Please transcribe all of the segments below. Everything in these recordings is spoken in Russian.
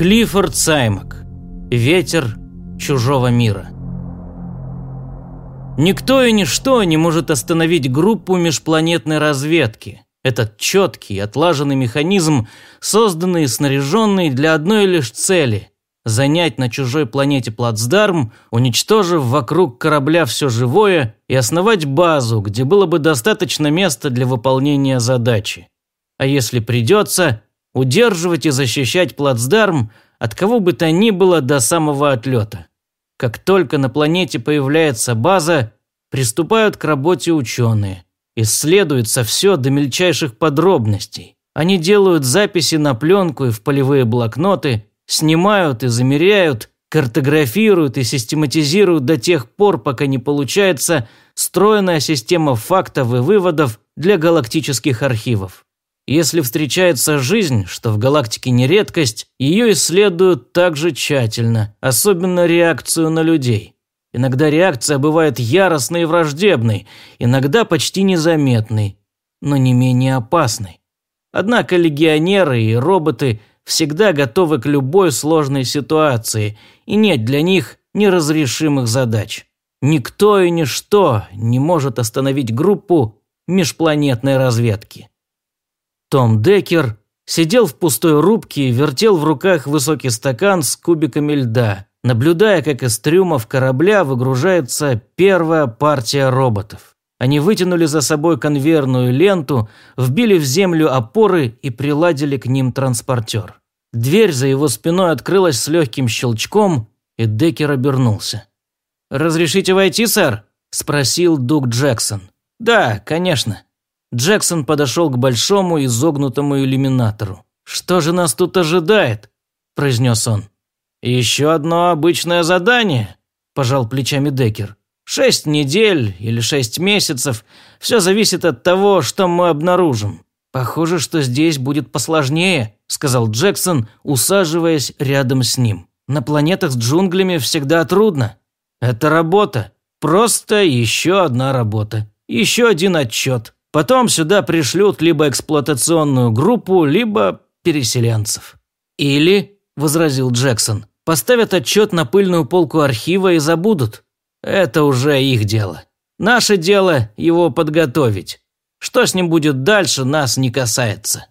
Клиффорд Саймак. Ветер чужого мира. Никто и ничто не может остановить группу межпланетной разведки. Этот четкий, отлаженный механизм, созданный и снаряженный для одной лишь цели – занять на чужой планете плацдарм, уничтожив вокруг корабля все живое и основать базу, где было бы достаточно места для выполнения задачи. А если придется, удерживать и защищать плацдарм от кого бы то ни было до самого отлета. Как только на планете появляется база, приступают к работе ученые. Исследуется все до мельчайших подробностей. Они делают записи на пленку и в полевые блокноты, снимают и замеряют, картографируют и систематизируют до тех пор, пока не получается стройная система фактов и выводов для галактических архивов. Если встречается жизнь, что в галактике не редкость, ее исследуют также тщательно, особенно реакцию на людей. Иногда реакция бывает яростной и враждебной, иногда почти незаметной, но не менее опасной. Однако легионеры и роботы всегда готовы к любой сложной ситуации, и нет для них неразрешимых задач. Никто и ничто не может остановить группу межпланетной разведки. Том Деккер сидел в пустой рубке и вертел в руках высокий стакан с кубиками льда, наблюдая, как из трюмов корабля выгружается первая партия роботов. Они вытянули за собой конвейерную ленту, вбили в землю опоры и приладили к ним транспортер. Дверь за его спиной открылась с легким щелчком, и Деккер обернулся. «Разрешите войти, сэр?» – спросил Дуг Джексон. «Да, конечно». Джексон подошел к большому изогнутому иллюминатору. «Что же нас тут ожидает?» – произнес он. «Еще одно обычное задание», – пожал плечами Деккер. «Шесть недель или шесть месяцев. Все зависит от того, что мы обнаружим». «Похоже, что здесь будет посложнее», – сказал Джексон, усаживаясь рядом с ним. «На планетах с джунглями всегда трудно. Это работа. Просто еще одна работа. Еще один отчет. Потом сюда пришлют либо эксплуатационную группу, либо переселенцев. Или, возразил Джексон, поставят отчет на пыльную полку архива и забудут. Это уже их дело. Наше дело его подготовить. Что с ним будет дальше, нас не касается.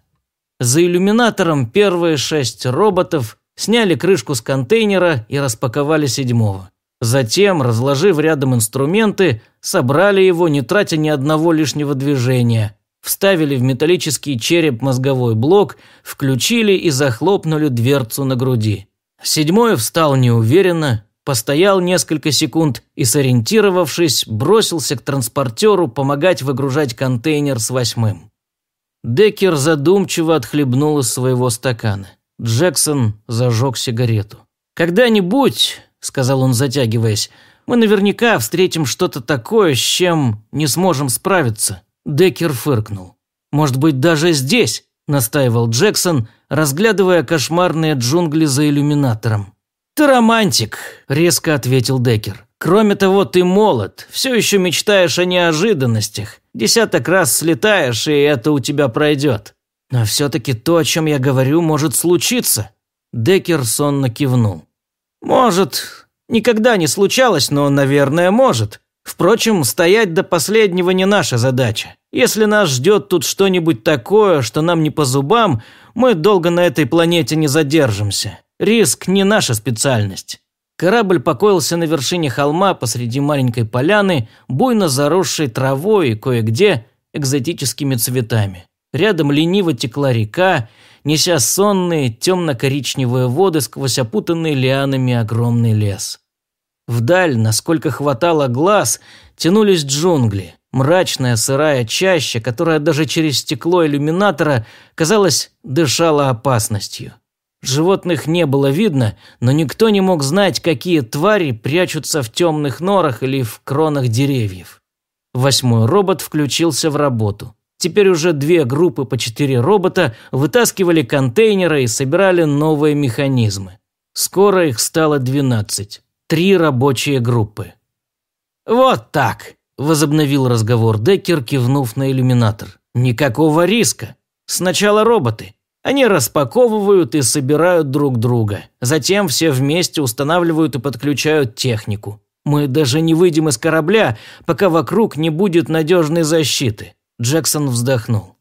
За иллюминатором первые шесть роботов сняли крышку с контейнера и распаковали седьмого. Затем, разложив рядом инструменты, собрали его, не тратя ни одного лишнего движения. Вставили в металлический череп мозговой блок, включили и захлопнули дверцу на груди. Седьмой встал неуверенно, постоял несколько секунд и, сориентировавшись, бросился к транспортеру помогать выгружать контейнер с восьмым. Деккер задумчиво отхлебнул из своего стакана. Джексон зажег сигарету. «Когда-нибудь – сказал он, затягиваясь. «Мы наверняка встретим что-то такое, с чем не сможем справиться». Деккер фыркнул. «Может быть, даже здесь?» – настаивал Джексон, разглядывая кошмарные джунгли за иллюминатором. «Ты романтик», – резко ответил Деккер. «Кроме того, ты молод, все еще мечтаешь о неожиданностях. Десяток раз слетаешь, и это у тебя пройдет. Но все-таки то, о чем я говорю, может случиться». Деккер сонно кивнул. «Может. Никогда не случалось, но, наверное, может. Впрочем, стоять до последнего не наша задача. Если нас ждет тут что-нибудь такое, что нам не по зубам, мы долго на этой планете не задержимся. Риск не наша специальность». Корабль покоился на вершине холма посреди маленькой поляны, буйно заросшей травой и кое-где экзотическими цветами. Рядом лениво текла река, неся сонные темно-коричневые воды сквозь опутанный лианами огромный лес. Вдаль, насколько хватало глаз, тянулись джунгли, мрачная сырая чаща, которая даже через стекло иллюминатора, казалось, дышала опасностью. Животных не было видно, но никто не мог знать, какие твари прячутся в темных норах или в кронах деревьев. Восьмой робот включился в работу. Теперь уже две группы по четыре робота вытаскивали контейнеры и собирали новые механизмы. Скоро их стало 12. Три рабочие группы. «Вот так», – возобновил разговор Деккер, кивнув на иллюминатор. «Никакого риска. Сначала роботы. Они распаковывают и собирают друг друга. Затем все вместе устанавливают и подключают технику. Мы даже не выйдем из корабля, пока вокруг не будет надежной защиты. Джексон вздохнул.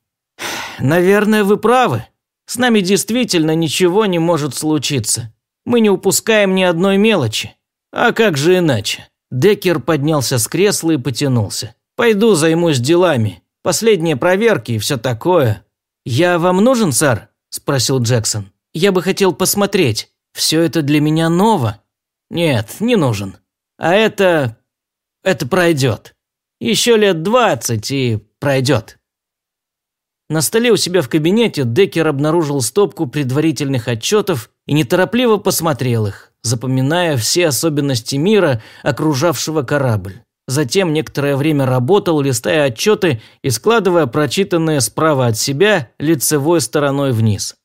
Наверное, вы правы. С нами действительно ничего не может случиться. Мы не упускаем ни одной мелочи. А как же иначе? Деккер поднялся с кресла и потянулся. Пойду займусь делами. Последние проверки и все такое. Я вам нужен, сэр? спросил Джексон. Я бы хотел посмотреть. Все это для меня ново. Нет, не нужен. А это... это пройдет. Еще лет двадцать и пройдет. На столе у себя в кабинете Деккер обнаружил стопку предварительных отчетов и неторопливо посмотрел их, запоминая все особенности мира, окружавшего корабль. Затем некоторое время работал, листая отчеты и складывая прочитанные справа от себя лицевой стороной вниз.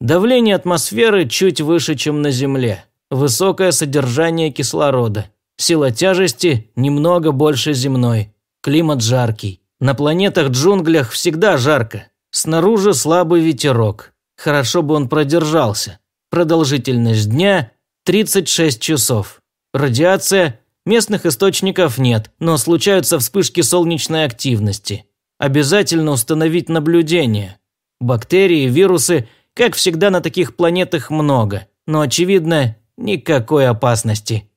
Давление атмосферы чуть выше, чем на Земле высокое содержание кислорода, сила тяжести немного больше земной, климат жаркий. На планетах-джунглях всегда жарко, снаружи слабый ветерок. Хорошо бы он продержался. Продолжительность дня – 36 часов. Радиация – местных источников нет, но случаются вспышки солнечной активности. Обязательно установить наблюдение. Бактерии, вирусы, как всегда на таких планетах много, но очевидно Никакой опасности.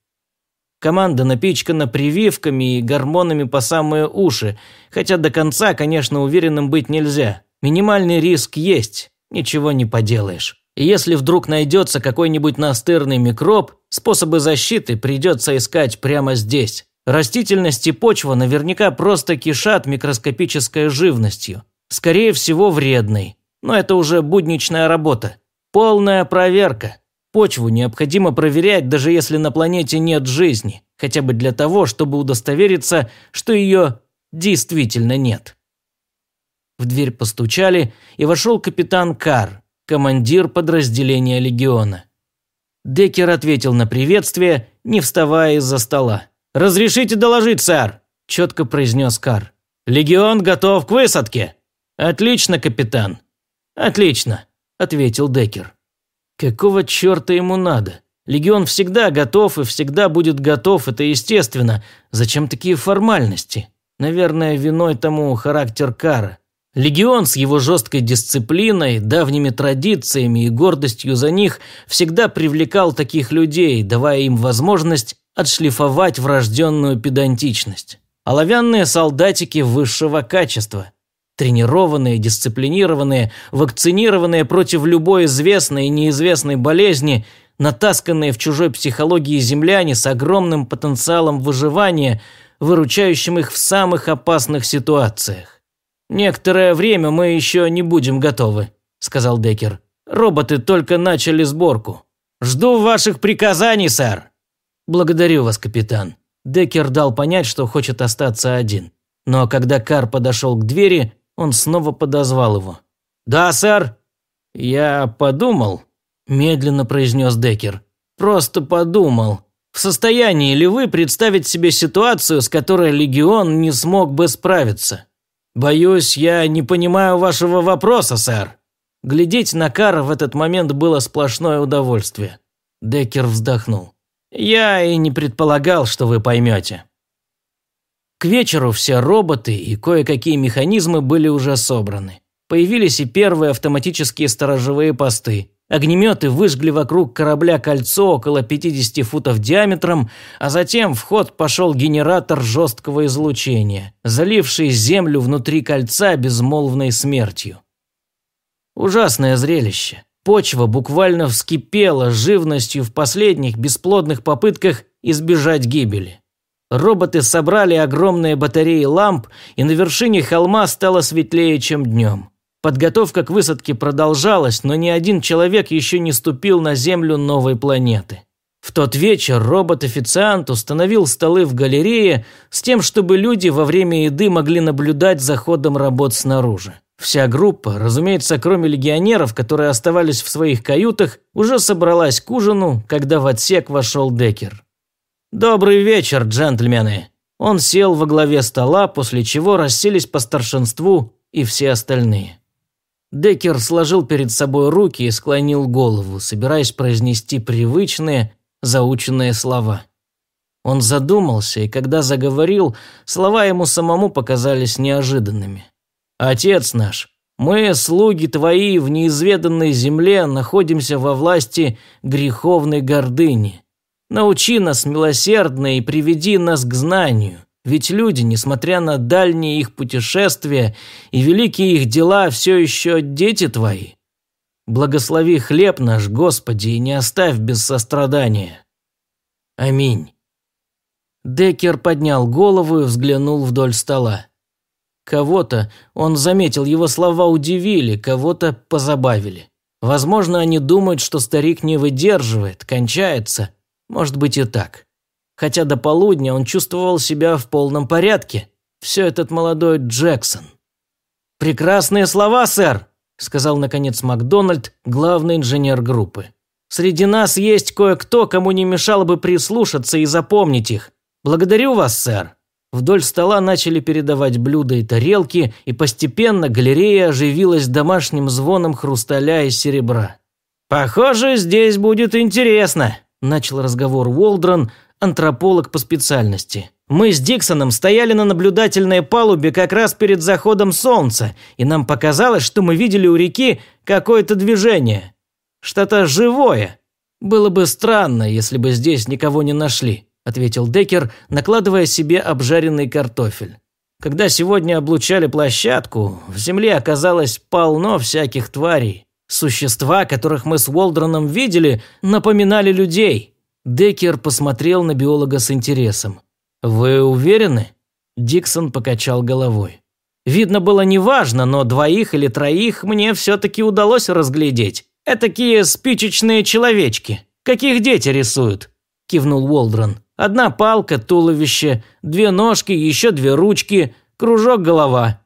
Команда напичкана прививками и гормонами по самые уши, хотя до конца, конечно, уверенным быть нельзя. Минимальный риск есть, ничего не поделаешь. И если вдруг найдется какой-нибудь настырный микроб, способы защиты придется искать прямо здесь. Растительность и почва наверняка просто кишат микроскопической живностью. Скорее всего, вредной. Но это уже будничная работа. Полная проверка. Почву необходимо проверять, даже если на планете нет жизни, хотя бы для того, чтобы удостовериться, что ее действительно нет. В дверь постучали, и вошел капитан Кар, командир подразделения легиона. Деккер ответил на приветствие, не вставая из-за стола. «Разрешите доложить, сэр?» – четко произнес Кар. «Легион готов к высадке». «Отлично, капитан». «Отлично», – ответил Деккер. Какого черта ему надо? Легион всегда готов и всегда будет готов, это естественно. Зачем такие формальности? Наверное, виной тому характер Кара. Легион с его жесткой дисциплиной, давними традициями и гордостью за них всегда привлекал таких людей, давая им возможность отшлифовать врожденную педантичность. Оловянные солдатики высшего качества. Тренированные, дисциплинированные, вакцинированные против любой известной и неизвестной болезни, натасканные в чужой психологии земляне с огромным потенциалом выживания, выручающим их в самых опасных ситуациях. «Некоторое время мы еще не будем готовы», – сказал Деккер. «Роботы только начали сборку. Жду ваших приказаний, сэр». «Благодарю вас, капитан». Деккер дал понять, что хочет остаться один. Но когда Кар подошел к двери, он снова подозвал его. «Да, сэр». «Я подумал», – медленно произнес Деккер. «Просто подумал. В состоянии ли вы представить себе ситуацию, с которой Легион не смог бы справиться? Боюсь, я не понимаю вашего вопроса, сэр». Глядеть на Кара в этот момент было сплошное удовольствие. Деккер вздохнул. «Я и не предполагал, что вы поймете». К вечеру все роботы и кое-какие механизмы были уже собраны. Появились и первые автоматические сторожевые посты. Огнеметы выжгли вокруг корабля кольцо около 50 футов диаметром, а затем в ход пошел генератор жесткого излучения, заливший землю внутри кольца безмолвной смертью. Ужасное зрелище. Почва буквально вскипела живностью в последних бесплодных попытках избежать гибели. Роботы собрали огромные батареи ламп, и на вершине холма стало светлее, чем днем. Подготовка к высадке продолжалась, но ни один человек еще не ступил на землю новой планеты. В тот вечер робот-официант установил столы в галерее с тем, чтобы люди во время еды могли наблюдать за ходом работ снаружи. Вся группа, разумеется, кроме легионеров, которые оставались в своих каютах, уже собралась к ужину, когда в отсек вошел Деккер. «Добрый вечер, джентльмены!» Он сел во главе стола, после чего расселись по старшинству и все остальные. Деккер сложил перед собой руки и склонил голову, собираясь произнести привычные, заученные слова. Он задумался, и когда заговорил, слова ему самому показались неожиданными. «Отец наш, мы, слуги твои, в неизведанной земле находимся во власти греховной гордыни. Научи нас милосердно и приведи нас к знанию. Ведь люди, несмотря на дальние их путешествия и великие их дела, все еще дети твои. Благослови хлеб наш, Господи, и не оставь без сострадания. Аминь. Деккер поднял голову и взглянул вдоль стола. Кого-то, он заметил, его слова удивили, кого-то позабавили. Возможно, они думают, что старик не выдерживает, кончается. Может быть и так. Хотя до полудня он чувствовал себя в полном порядке. Все этот молодой Джексон. «Прекрасные слова, сэр», – сказал наконец Макдональд, главный инженер группы. «Среди нас есть кое-кто, кому не мешало бы прислушаться и запомнить их. Благодарю вас, сэр». Вдоль стола начали передавать блюда и тарелки, и постепенно галерея оживилась домашним звоном хрусталя и серебра. «Похоже, здесь будет интересно», – начал разговор Уолдрон, антрополог по специальности. «Мы с Диксоном стояли на наблюдательной палубе как раз перед заходом солнца, и нам показалось, что мы видели у реки какое-то движение. Что-то живое. Было бы странно, если бы здесь никого не нашли ответил Декер, накладывая себе обжаренный картофель. Когда сегодня облучали площадку, в земле оказалось полно всяких тварей. Существа, которых мы с Уолдроном видели, напоминали людей. Декер посмотрел на биолога с интересом. «Вы уверены?» Диксон покачал головой. «Видно было неважно, но двоих или троих мне все-таки удалось разглядеть. Этакие спичечные человечки. Каких дети рисуют?» – кивнул Уолдрон. Одна палка, туловище, две ножки, еще две ручки, кружок голова.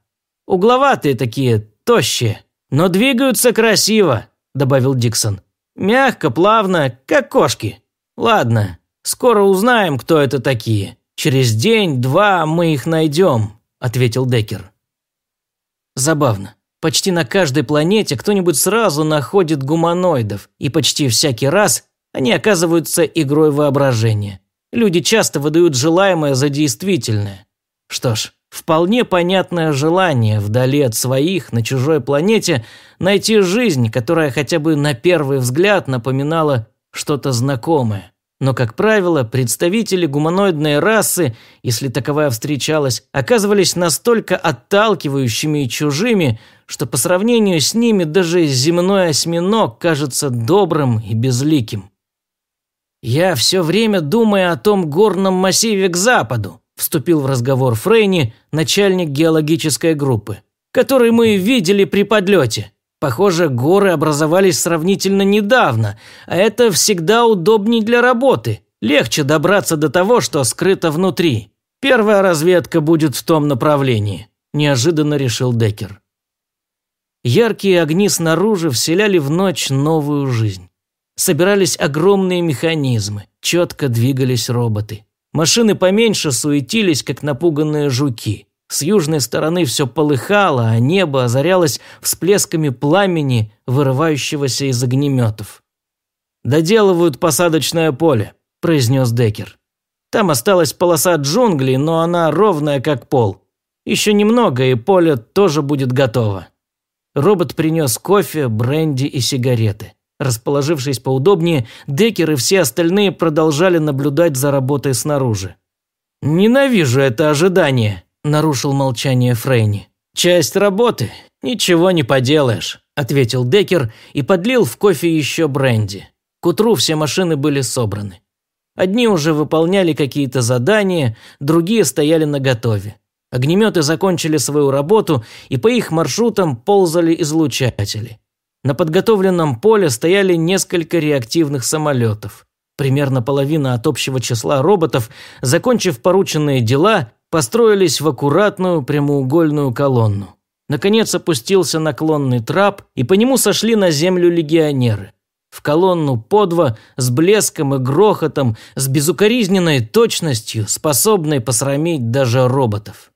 Угловатые такие, тощие, но двигаются красиво, добавил Диксон. Мягко, плавно, как кошки. Ладно, скоро узнаем, кто это такие. Через день-два мы их найдем, ответил Декер. Забавно. Почти на каждой планете кто-нибудь сразу находит гуманоидов, и почти всякий раз они оказываются игрой воображения. Люди часто выдают желаемое за действительное. Что ж, вполне понятное желание вдали от своих, на чужой планете, найти жизнь, которая хотя бы на первый взгляд напоминала что-то знакомое. Но, как правило, представители гуманоидной расы, если таковая встречалась, оказывались настолько отталкивающими и чужими, что по сравнению с ними даже земной осьминог кажется добрым и безликим. «Я все время думаю о том горном массиве к западу», вступил в разговор Фрейни, начальник геологической группы, который мы видели при подлете. Похоже, горы образовались сравнительно недавно, а это всегда удобнее для работы. Легче добраться до того, что скрыто внутри. Первая разведка будет в том направлении, неожиданно решил Декер. Яркие огни снаружи вселяли в ночь новую жизнь собирались огромные механизмы, четко двигались роботы. Машины поменьше суетились, как напуганные жуки. С южной стороны все полыхало, а небо озарялось всплесками пламени, вырывающегося из огнеметов. «Доделывают посадочное поле», – произнес Декер. «Там осталась полоса джунглей, но она ровная, как пол. Еще немного, и поле тоже будет готово». Робот принес кофе, бренди и сигареты. Расположившись поудобнее, Деккер и все остальные продолжали наблюдать за работой снаружи. «Ненавижу это ожидание», – нарушил молчание Фрейни. «Часть работы. Ничего не поделаешь», – ответил Деккер и подлил в кофе еще бренди. К утру все машины были собраны. Одни уже выполняли какие-то задания, другие стояли наготове. Огнеметы закончили свою работу, и по их маршрутам ползали излучатели. На подготовленном поле стояли несколько реактивных самолетов. Примерно половина от общего числа роботов, закончив порученные дела, построились в аккуратную прямоугольную колонну. Наконец опустился наклонный трап, и по нему сошли на землю легионеры. В колонну по два, с блеском и грохотом, с безукоризненной точностью, способной посрамить даже роботов.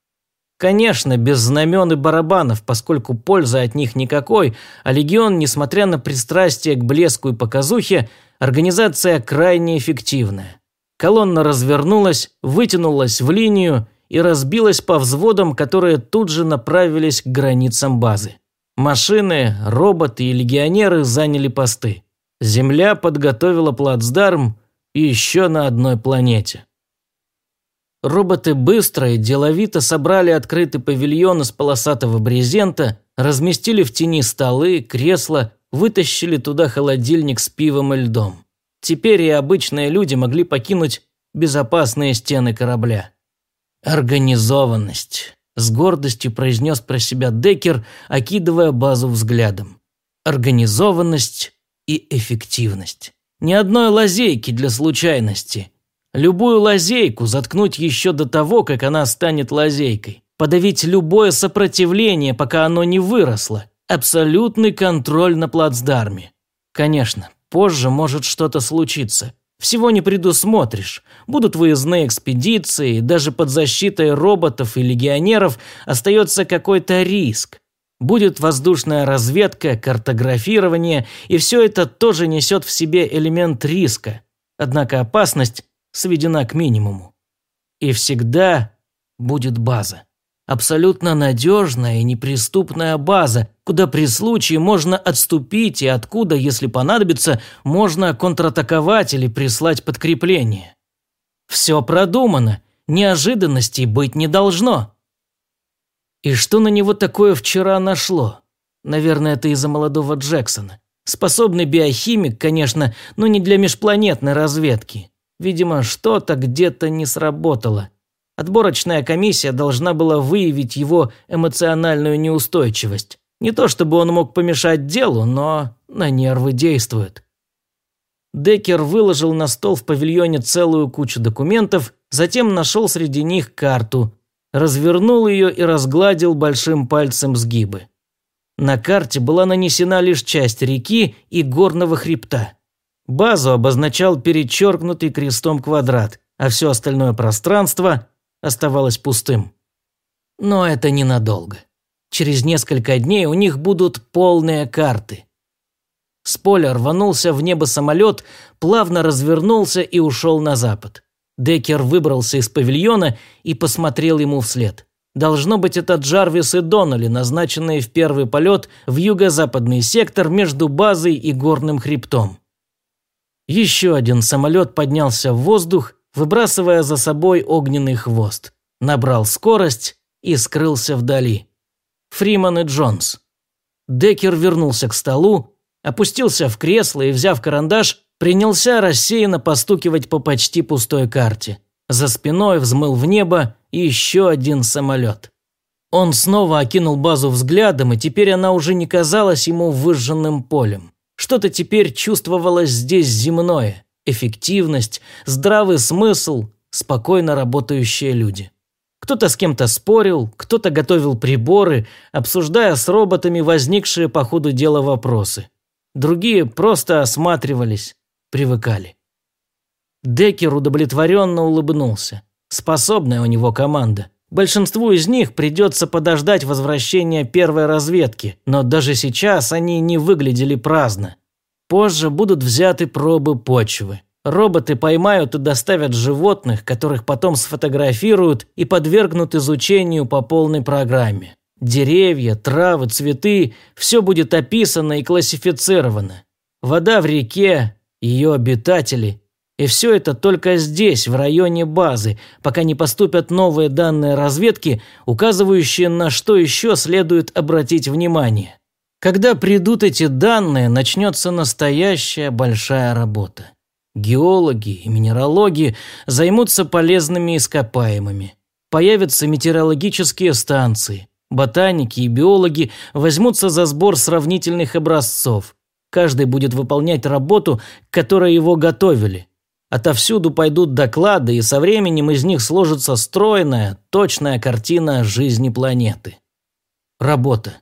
Конечно, без знамен и барабанов, поскольку пользы от них никакой, а легион, несмотря на пристрастие к блеску и показухе, организация крайне эффективная. Колонна развернулась, вытянулась в линию и разбилась по взводам, которые тут же направились к границам базы. Машины, роботы и легионеры заняли посты. Земля подготовила плацдарм еще на одной планете. Роботы быстро и деловито собрали открытый павильон из полосатого брезента, разместили в тени столы, кресла, вытащили туда холодильник с пивом и льдом. Теперь и обычные люди могли покинуть безопасные стены корабля. Организованность. С гордостью произнес про себя Деккер, окидывая базу взглядом. Организованность и эффективность. Ни одной лазейки для случайности. Любую лазейку заткнуть еще до того, как она станет лазейкой. Подавить любое сопротивление, пока оно не выросло. Абсолютный контроль на плацдарме. Конечно, позже может что-то случиться. Всего не предусмотришь. Будут выездные экспедиции, даже под защитой роботов и легионеров остается какой-то риск. Будет воздушная разведка, картографирование, и все это тоже несет в себе элемент риска. Однако опасность сведена к минимуму. И всегда будет база. Абсолютно надежная и неприступная база, куда при случае можно отступить и откуда, если понадобится, можно контратаковать или прислать подкрепление. Все продумано, неожиданностей быть не должно. И что на него такое вчера нашло? Наверное, это из-за молодого Джексона. Способный биохимик, конечно, но не для межпланетной разведки. Видимо, что-то где-то не сработало. Отборочная комиссия должна была выявить его эмоциональную неустойчивость. Не то чтобы он мог помешать делу, но на нервы действует. Деккер выложил на стол в павильоне целую кучу документов, затем нашел среди них карту, развернул ее и разгладил большим пальцем сгибы. На карте была нанесена лишь часть реки и горного хребта. Базу обозначал перечеркнутый крестом квадрат, а все остальное пространство оставалось пустым. Но это ненадолго. Через несколько дней у них будут полные карты. С поля рванулся в небо самолет, плавно развернулся и ушел на запад. Деккер выбрался из павильона и посмотрел ему вслед. Должно быть, это Джарвис и Доннелли, назначенные в первый полет в юго-западный сектор между базой и горным хребтом. Еще один самолет поднялся в воздух, выбрасывая за собой огненный хвост. Набрал скорость и скрылся вдали. Фриман и Джонс. Деккер вернулся к столу, опустился в кресло и, взяв карандаш, принялся рассеянно постукивать по почти пустой карте. За спиной взмыл в небо еще один самолет. Он снова окинул базу взглядом, и теперь она уже не казалась ему выжженным полем. Что-то теперь чувствовалось здесь земное эффективность, здравый смысл, спокойно работающие люди. Кто-то с кем-то спорил, кто-то готовил приборы, обсуждая с роботами возникшие по ходу дела вопросы. Другие просто осматривались, привыкали. Деккер удовлетворенно улыбнулся. Способная у него команда. Большинству из них придется подождать возвращения первой разведки, но даже сейчас они не выглядели праздно. Позже будут взяты пробы почвы. Роботы поймают и доставят животных, которых потом сфотографируют и подвергнут изучению по полной программе. Деревья, травы, цветы – все будет описано и классифицировано. Вода в реке, ее обитатели. И все это только здесь, в районе базы, пока не поступят новые данные разведки, указывающие на что еще следует обратить внимание. Когда придут эти данные, начнется настоящая большая работа. Геологи и минералоги займутся полезными ископаемыми. Появятся метеорологические станции. Ботаники и биологи возьмутся за сбор сравнительных образцов. Каждый будет выполнять работу, к которой его готовили. Отовсюду пойдут доклады, и со временем из них сложится стройная, точная картина жизни планеты. Работа.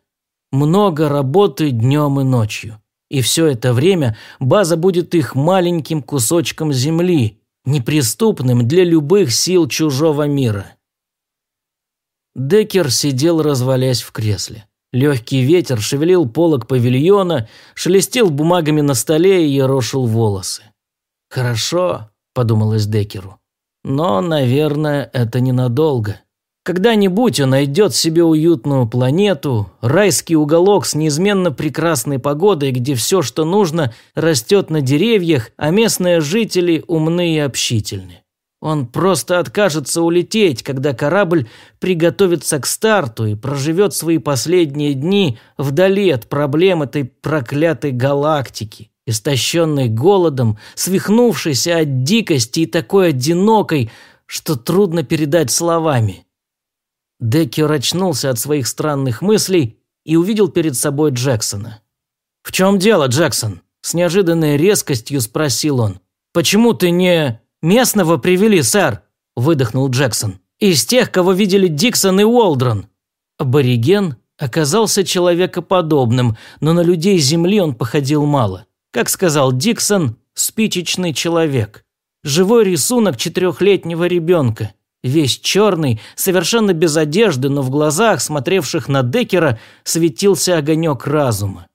Много работы днем и ночью. И все это время база будет их маленьким кусочком земли, неприступным для любых сил чужого мира. Деккер сидел, развалясь в кресле. Легкий ветер шевелил полок павильона, шелестел бумагами на столе и ерошил волосы. «Хорошо», – подумалось Деккеру. «Но, наверное, это ненадолго. Когда-нибудь он найдет себе уютную планету, райский уголок с неизменно прекрасной погодой, где все, что нужно, растет на деревьях, а местные жители умны и общительны. Он просто откажется улететь, когда корабль приготовится к старту и проживет свои последние дни вдали от проблем этой проклятой галактики, истощенной голодом, свихнувшейся от дикости и такой одинокой, что трудно передать словами. Деккер очнулся от своих странных мыслей и увидел перед собой Джексона. «В чем дело, Джексон?» – с неожиданной резкостью спросил он. «Почему ты не...» «Местного привели, сэр», – выдохнул Джексон. «Из тех, кого видели Диксон и Уолдрон». Абориген оказался человекоподобным, но на людей Земли он походил мало. Как сказал Диксон, спичечный человек. Живой рисунок четырехлетнего ребенка. Весь черный, совершенно без одежды, но в глазах, смотревших на Деккера, светился огонек разума.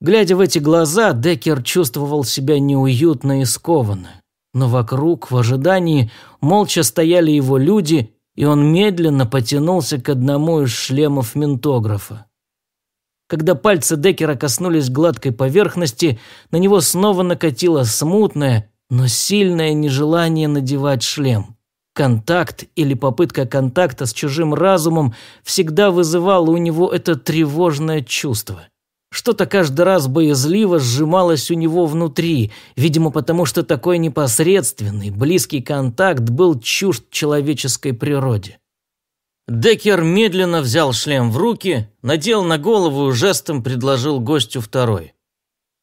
Глядя в эти глаза, Деккер чувствовал себя неуютно и скованно но вокруг, в ожидании, молча стояли его люди, и он медленно потянулся к одному из шлемов ментографа. Когда пальцы Деккера коснулись гладкой поверхности, на него снова накатило смутное, но сильное нежелание надевать шлем. Контакт или попытка контакта с чужим разумом всегда вызывало у него это тревожное чувство – что-то каждый раз боязливо сжималось у него внутри, видимо, потому что такой непосредственный, близкий контакт был чужд человеческой природе. Деккер медленно взял шлем в руки, надел на голову и жестом предложил гостю второй.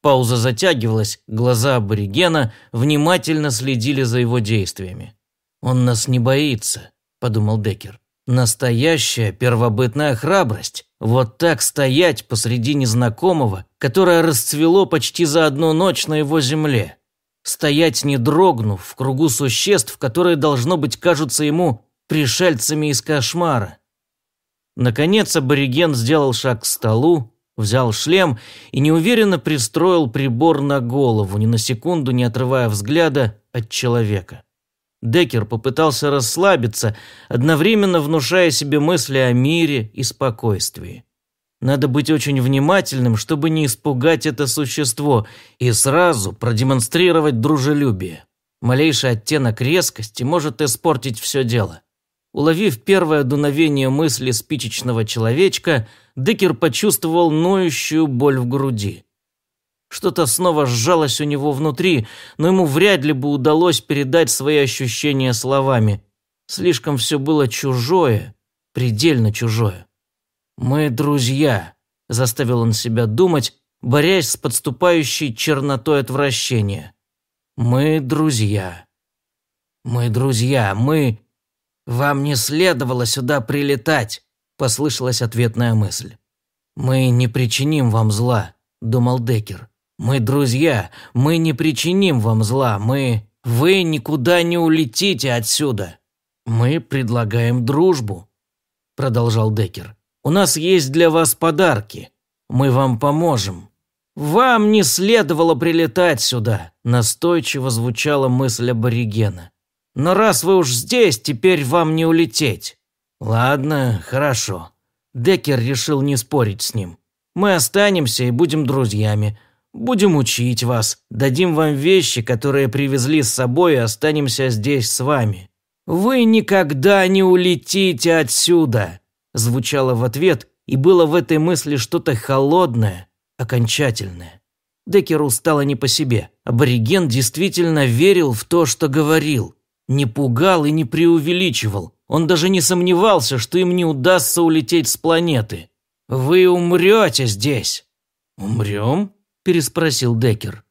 Пауза затягивалась, глаза аборигена внимательно следили за его действиями. «Он нас не боится», – подумал Деккер. Настоящая первобытная храбрость. Вот так стоять посреди незнакомого, которое расцвело почти за одну ночь на его земле. Стоять не дрогнув в кругу существ, которые, должно быть, кажутся ему пришельцами из кошмара. Наконец абориген сделал шаг к столу, взял шлем и неуверенно пристроил прибор на голову, ни на секунду не отрывая взгляда от человека. Деккер попытался расслабиться, одновременно внушая себе мысли о мире и спокойствии. Надо быть очень внимательным, чтобы не испугать это существо и сразу продемонстрировать дружелюбие. Малейший оттенок резкости может испортить все дело. Уловив первое дуновение мысли спичечного человечка, Деккер почувствовал ноющую боль в груди. Что-то снова сжалось у него внутри, но ему вряд ли бы удалось передать свои ощущения словами. Слишком все было чужое, предельно чужое. «Мы друзья», – заставил он себя думать, борясь с подступающей чернотой отвращения. «Мы друзья. Мы друзья, мы...» «Вам не следовало сюда прилетать», – послышалась ответная мысль. «Мы не причиним вам зла», – думал Деккер. Мы друзья, мы не причиним вам зла, мы... Вы никуда не улетите отсюда. Мы предлагаем дружбу, продолжал Деккер. У нас есть для вас подарки. Мы вам поможем. Вам не следовало прилетать сюда, настойчиво звучала мысль аборигена. Но раз вы уж здесь, теперь вам не улететь. Ладно, хорошо. Деккер решил не спорить с ним. Мы останемся и будем друзьями. Будем учить вас, дадим вам вещи, которые привезли с собой и останемся здесь с вами. Вы никогда не улетите отсюда!» Звучало в ответ, и было в этой мысли что-то холодное, окончательное. Деккеру стало не по себе. Абориген действительно верил в то, что говорил. Не пугал и не преувеличивал. Он даже не сомневался, что им не удастся улететь с планеты. «Вы умрете здесь». «Умрем?» переспросил Деккер.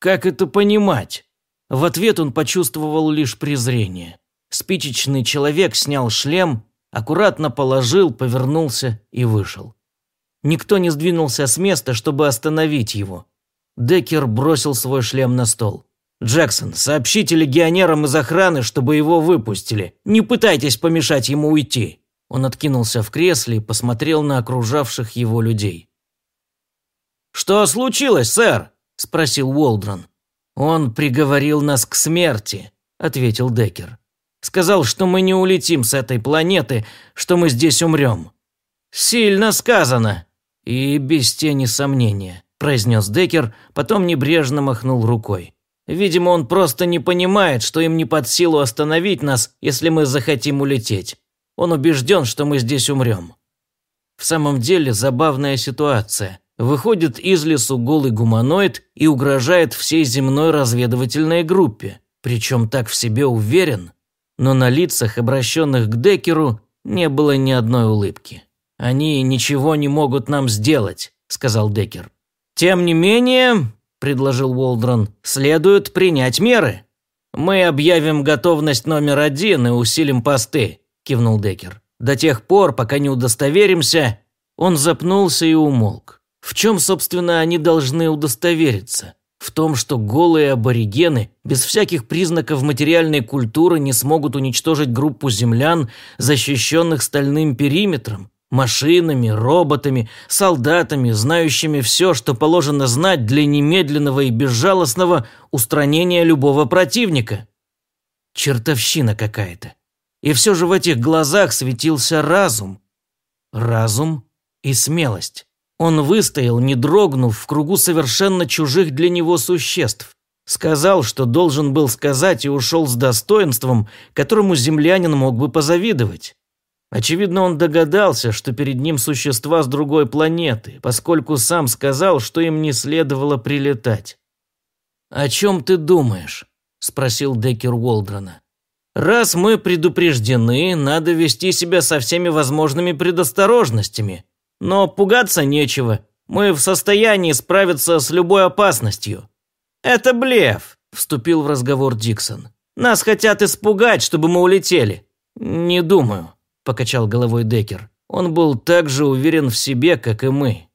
«Как это понимать?» В ответ он почувствовал лишь презрение. Спичечный человек снял шлем, аккуратно положил, повернулся и вышел. Никто не сдвинулся с места, чтобы остановить его. Деккер бросил свой шлем на стол. «Джексон, сообщите легионерам из охраны, чтобы его выпустили. Не пытайтесь помешать ему уйти». Он откинулся в кресле и посмотрел на окружавших его людей. «Что случилось, сэр?» – спросил Уолдрон. «Он приговорил нас к смерти», – ответил Деккер. «Сказал, что мы не улетим с этой планеты, что мы здесь умрем». «Сильно сказано!» «И без тени сомнения», – произнес Деккер, потом небрежно махнул рукой. «Видимо, он просто не понимает, что им не под силу остановить нас, если мы захотим улететь. Он убежден, что мы здесь умрем». В самом деле забавная ситуация. Выходит из лесу голый гуманоид и угрожает всей земной разведывательной группе, причем так в себе уверен. Но на лицах, обращенных к Декеру, не было ни одной улыбки. «Они ничего не могут нам сделать», – сказал Декер. «Тем не менее», – предложил Уолдрон, – «следует принять меры. Мы объявим готовность номер один и усилим посты», – кивнул Декер. «До тех пор, пока не удостоверимся». Он запнулся и умолк. В чем, собственно, они должны удостовериться? В том, что голые аборигены без всяких признаков материальной культуры не смогут уничтожить группу землян, защищенных стальным периметром, машинами, роботами, солдатами, знающими все, что положено знать для немедленного и безжалостного устранения любого противника. Чертовщина какая-то. И все же в этих глазах светился разум. Разум и смелость. Он выстоял, не дрогнув, в кругу совершенно чужих для него существ. Сказал, что должен был сказать и ушел с достоинством, которому землянин мог бы позавидовать. Очевидно, он догадался, что перед ним существа с другой планеты, поскольку сам сказал, что им не следовало прилетать. «О чем ты думаешь?» – спросил Деккер Уолдрона. «Раз мы предупреждены, надо вести себя со всеми возможными предосторожностями. Но пугаться нечего. Мы в состоянии справиться с любой опасностью». «Это блеф», – вступил в разговор Диксон. «Нас хотят испугать, чтобы мы улетели». «Не думаю», – покачал головой Декер. Он был так же уверен в себе, как и мы.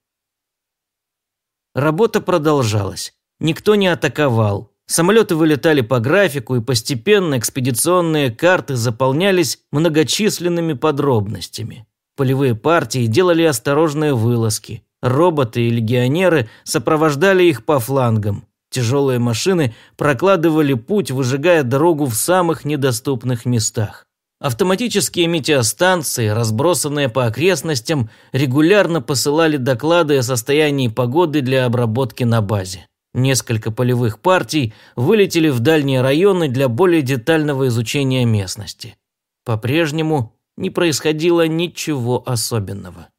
Работа продолжалась. Никто не атаковал. Самолеты вылетали по графику, и постепенно экспедиционные карты заполнялись многочисленными подробностями. Полевые партии делали осторожные вылазки. Роботы и легионеры сопровождали их по флангам. Тяжелые машины прокладывали путь, выжигая дорогу в самых недоступных местах. Автоматические метеостанции, разбросанные по окрестностям, регулярно посылали доклады о состоянии погоды для обработки на базе. Несколько полевых партий вылетели в дальние районы для более детального изучения местности. По-прежнему не происходило ничего особенного.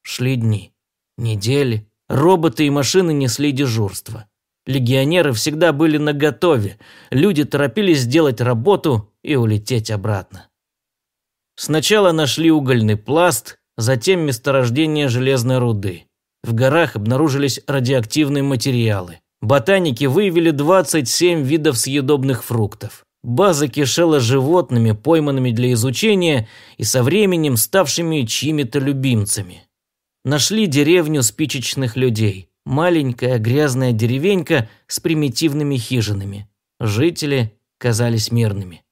Шли дни, недели, роботы и машины несли дежурство. Легионеры всегда были наготове, люди торопились сделать работу и улететь обратно. Сначала нашли угольный пласт, затем месторождение железной руды. В горах обнаружились радиоактивные материалы. Ботаники выявили 27 видов съедобных фруктов. База кишела животными, пойманными для изучения и со временем ставшими чьими-то любимцами. Нашли деревню спичечных людей. Маленькая грязная деревенька с примитивными хижинами. Жители казались мирными.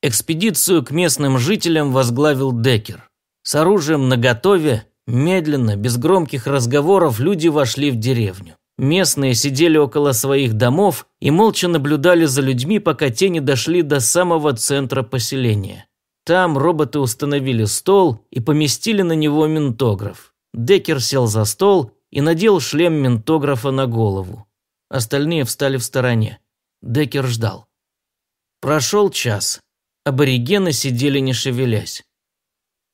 Экспедицию к местным жителям возглавил Декер. С оружием наготове, медленно, без громких разговоров люди вошли в деревню. Местные сидели около своих домов и молча наблюдали за людьми, пока те не дошли до самого центра поселения. Там роботы установили стол и поместили на него ментограф. Деккер сел за стол и надел шлем ментографа на голову. Остальные встали в стороне. Деккер ждал. Прошел час. Аборигены сидели не шевелясь.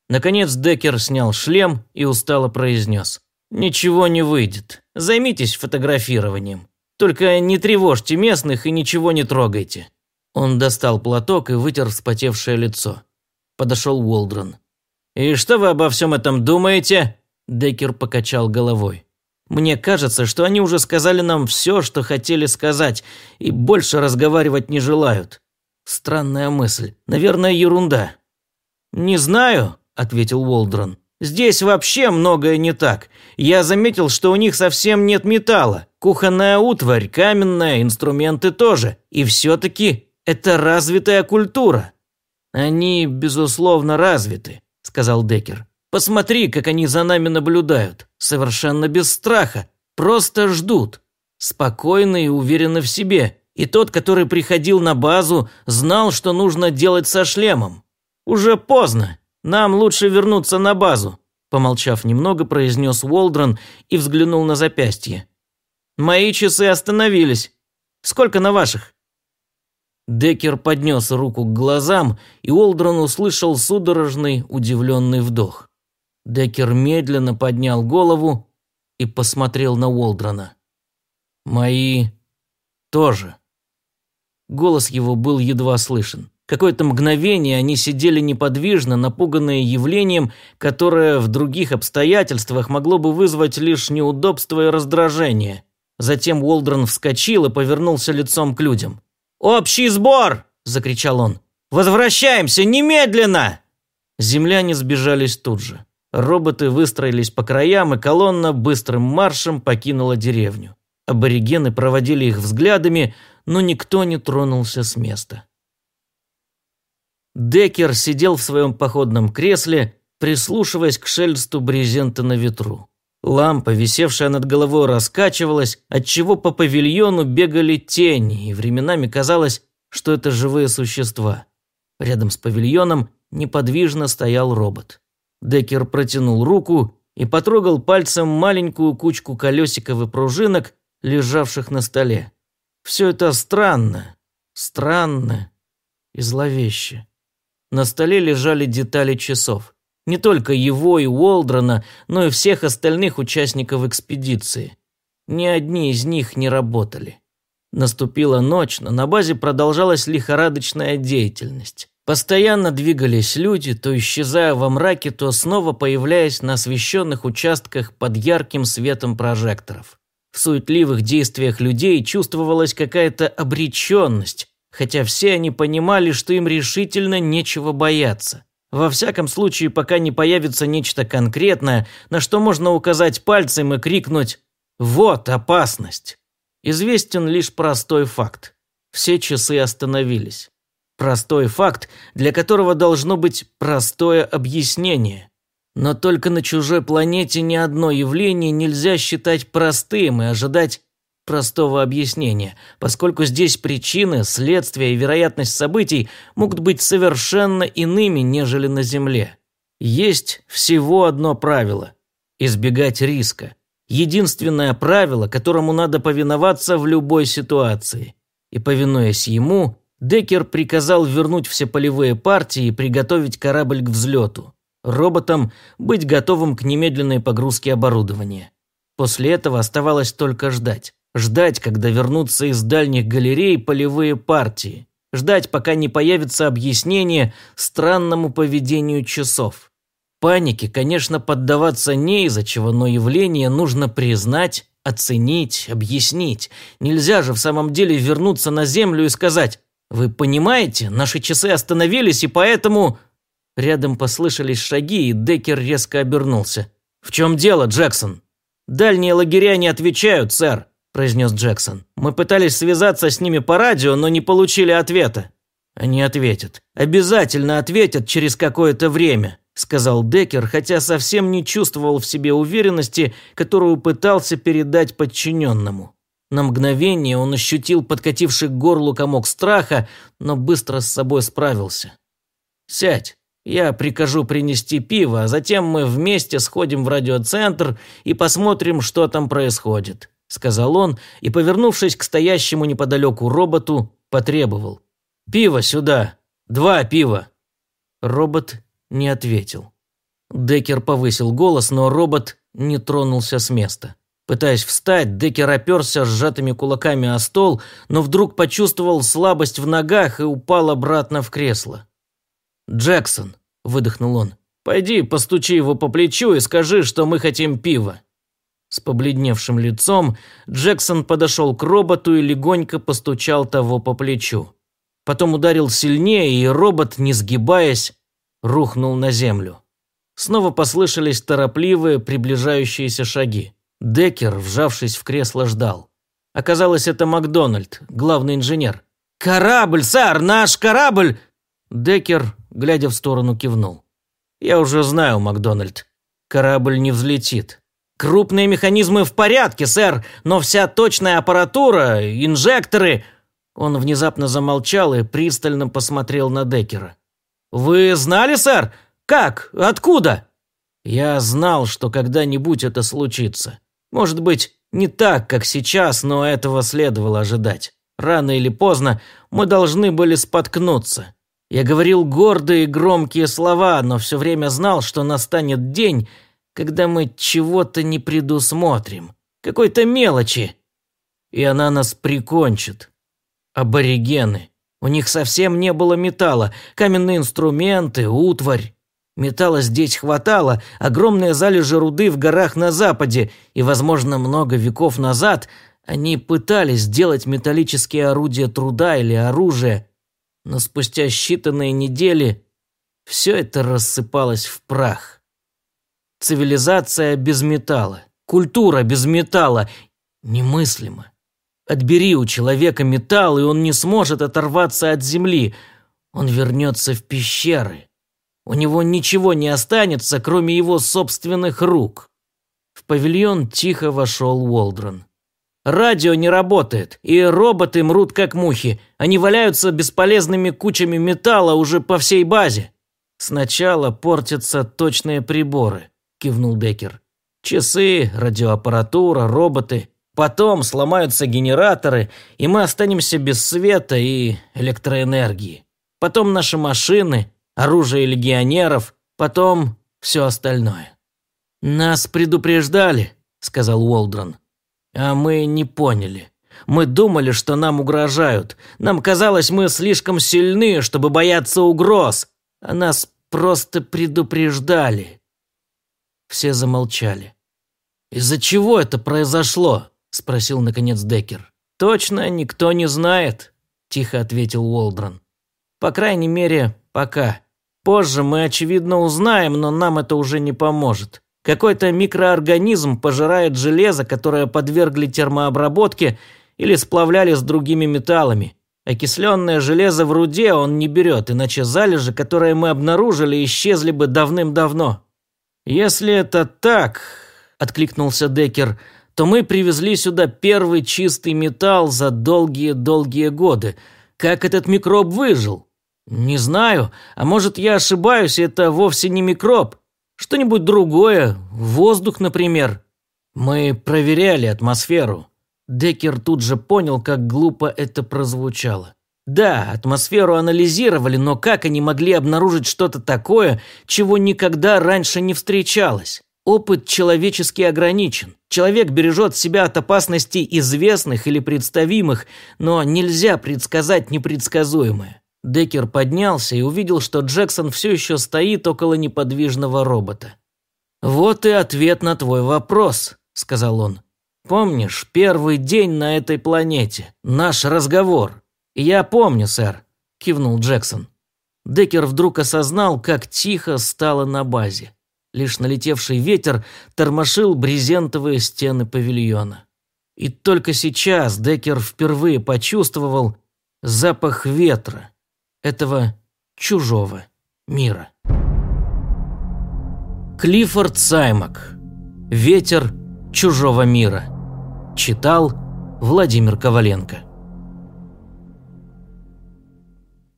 Наконец Деккер снял шлем и устало произнес. «Ничего не выйдет. Займитесь фотографированием. Только не тревожьте местных и ничего не трогайте». Он достал платок и вытер вспотевшее лицо. Подошел Уолдрон. «И что вы обо всем этом думаете?» Деккер покачал головой. «Мне кажется, что они уже сказали нам все, что хотели сказать, и больше разговаривать не желают. Странная мысль. Наверное, ерунда». «Не знаю», – ответил Уолдрон. Здесь вообще многое не так. Я заметил, что у них совсем нет металла. Кухонная утварь, каменная, инструменты тоже. И все-таки это развитая культура. Они, безусловно, развиты. сказал Деккер. «Посмотри, как они за нами наблюдают. Совершенно без страха. Просто ждут. Спокойны и уверены в себе. И тот, который приходил на базу, знал, что нужно делать со шлемом. Уже поздно. Нам лучше вернуться на базу», помолчав немного, произнес Уолдрон и взглянул на запястье. «Мои часы остановились. Сколько на ваших?» Деккер поднес руку к глазам, и Уолдрон услышал судорожный, удивленный вдох. Деккер медленно поднял голову и посмотрел на Уолдрона. «Мои тоже». Голос его был едва слышен. Какое-то мгновение они сидели неподвижно, напуганные явлением, которое в других обстоятельствах могло бы вызвать лишь неудобство и раздражение. Затем Уолдрон вскочил и повернулся лицом к людям. «Общий сбор!» – закричал он. «Возвращаемся немедленно!» Земляне сбежались тут же. Роботы выстроились по краям, и колонна быстрым маршем покинула деревню. Аборигены проводили их взглядами, но никто не тронулся с места. Деккер сидел в своем походном кресле, прислушиваясь к шелесту брезента на ветру. Лампа, висевшая над головой, раскачивалась, отчего по павильону бегали тени, и временами казалось, что это живые существа. Рядом с павильоном неподвижно стоял робот. Деккер протянул руку и потрогал пальцем маленькую кучку колесиков и пружинок, лежавших на столе. Все это странно, странно и зловеще. На столе лежали детали часов. Не только его и Уолдрона, но и всех остальных участников экспедиции. Ни одни из них не работали. Наступила ночь, но на базе продолжалась лихорадочная деятельность. Постоянно двигались люди, то исчезая во мраке, то снова появляясь на освещенных участках под ярким светом прожекторов. В суетливых действиях людей чувствовалась какая-то обреченность, хотя все они понимали, что им решительно нечего бояться. Во всяком случае, пока не появится нечто конкретное, на что можно указать пальцем и крикнуть «Вот опасность!». Известен лишь простой факт. Все часы остановились. Простой факт, для которого должно быть простое объяснение. Но только на чужой планете ни одно явление нельзя считать простым и ожидать простого объяснения, поскольку здесь причины, следствия и вероятность событий могут быть совершенно иными, нежели на Земле. Есть всего одно правило – избегать риска. Единственное правило, которому надо повиноваться в любой ситуации. И повинуясь ему, Деккер приказал вернуть все полевые партии и приготовить корабль к взлету. Роботам быть готовым к немедленной погрузке оборудования. После этого оставалось только ждать. Ждать, когда вернутся из дальних галерей полевые партии. Ждать, пока не появится объяснение странному поведению часов. Панике, конечно, поддаваться не из-за чего, но явление нужно признать, оценить, объяснить. Нельзя же в самом деле вернуться на Землю и сказать «Вы понимаете, наши часы остановились, и поэтому...» Рядом послышались шаги, и Деккер резко обернулся. «В чем дело, Джексон?» «Дальние лагеря не отвечают, сэр», произнес Джексон. «Мы пытались связаться с ними по радио, но не получили ответа». «Они ответят. Обязательно ответят через какое-то время», сказал Деккер, хотя совсем не чувствовал в себе уверенности, которую пытался передать подчиненному. На мгновение он ощутил подкативший к горлу комок страха, но быстро с собой справился. «Сядь, я прикажу принести пиво, а затем мы вместе сходим в радиоцентр и посмотрим, что там происходит» сказал он и, повернувшись к стоящему неподалеку роботу, потребовал. «Пиво сюда! Два пива!» Робот не ответил. Деккер повысил голос, но робот не тронулся с места. Пытаясь встать, Деккер оперся сжатыми кулаками о стол, но вдруг почувствовал слабость в ногах и упал обратно в кресло. «Джексон», – выдохнул он, – «пойди постучи его по плечу и скажи, что мы хотим пива». С побледневшим лицом Джексон подошел к роботу и легонько постучал того по плечу. Потом ударил сильнее, и робот, не сгибаясь, рухнул на землю. Снова послышались торопливые приближающиеся шаги. Деккер, вжавшись в кресло, ждал. Оказалось, это Макдональд, главный инженер. «Корабль, сэр, наш корабль!» Деккер, глядя в сторону, кивнул. Я уже знаю, Макдональд. Корабль не взлетит. Крупные механизмы в порядке, сэр, но вся точная аппаратура, инжекторы... Он внезапно замолчал и пристально посмотрел на Деккера. «Вы знали, сэр? Как? Откуда?» «Я знал, что когда-нибудь это случится. Может быть, не так, как сейчас, но этого следовало ожидать. Рано или поздно мы должны были споткнуться. Я говорил гордые громкие слова, но все время знал, что настанет день, когда мы чего-то не предусмотрим, какой-то мелочи, и она нас прикончит. Аборигены. У них совсем не было металла, каменные инструменты, утварь. Металла здесь хватало, огромные залежи руды в горах на западе, и, возможно, много веков назад они пытались сделать металлические орудия труда или оружие, но спустя считанные недели все это рассыпалось в прах. Цивилизация без металла, культура без металла немыслимо. Отбери у человека металл, и он не сможет оторваться от земли. Он вернется в пещеры. У него ничего не останется, кроме его собственных рук. В павильон тихо вошел Уолдрон. Радио не работает, и роботы мрут как мухи. Они валяются бесполезными кучами металла уже по всей базе. Сначала портятся точные приборы, кивнул Деккер. Часы, радиоаппаратура, роботы. Потом сломаются генераторы, и мы останемся без света и электроэнергии. Потом наши машины, оружие легионеров, потом все остальное. «Нас предупреждали», — сказал Уолдрон. «А мы не поняли. Мы думали, что нам угрожают. Нам казалось, мы слишком сильны, чтобы бояться угроз. А нас просто предупреждали». Все замолчали. «Из-за чего это произошло?» – спросил наконец Деккер. «Точно никто не знает», – тихо ответил Уолдрон. «По крайней мере, пока. Позже мы, очевидно, узнаем, но нам это уже не поможет. Какой-то микроорганизм пожирает железо, которое подвергли термообработке или сплавляли с другими металлами. Окисленное железо в руде он не берет, иначе залежи, которые мы обнаружили, исчезли бы давным-давно. «Если это так», – откликнулся Деккер, – то мы привезли сюда первый чистый металл за долгие-долгие годы. Как этот микроб выжил? Не знаю, а может я ошибаюсь, это вовсе не микроб. Что-нибудь другое, воздух, например. Мы проверяли атмосферу. Деккер тут же понял, как глупо это прозвучало. Да, атмосферу анализировали, но как они могли обнаружить что-то такое, чего никогда раньше не встречалось? Опыт человечески ограничен. Человек бережет себя от опасностей известных или представимых, но нельзя предсказать непредсказуемое. Деккер поднялся и увидел, что Джексон все еще стоит около неподвижного робота. «Вот и ответ на твой вопрос», – сказал он. «Помнишь, первый день на этой планете? Наш разговор?» «Я помню, сэр», – кивнул Джексон. Деккер вдруг осознал, как тихо стало на базе. Лишь налетевший ветер тормошил брезентовые стены павильона. И только сейчас Деккер впервые почувствовал запах ветра, этого чужого мира. Клиффорд Саймак. Ветер чужого мира. Читал Владимир Коваленко.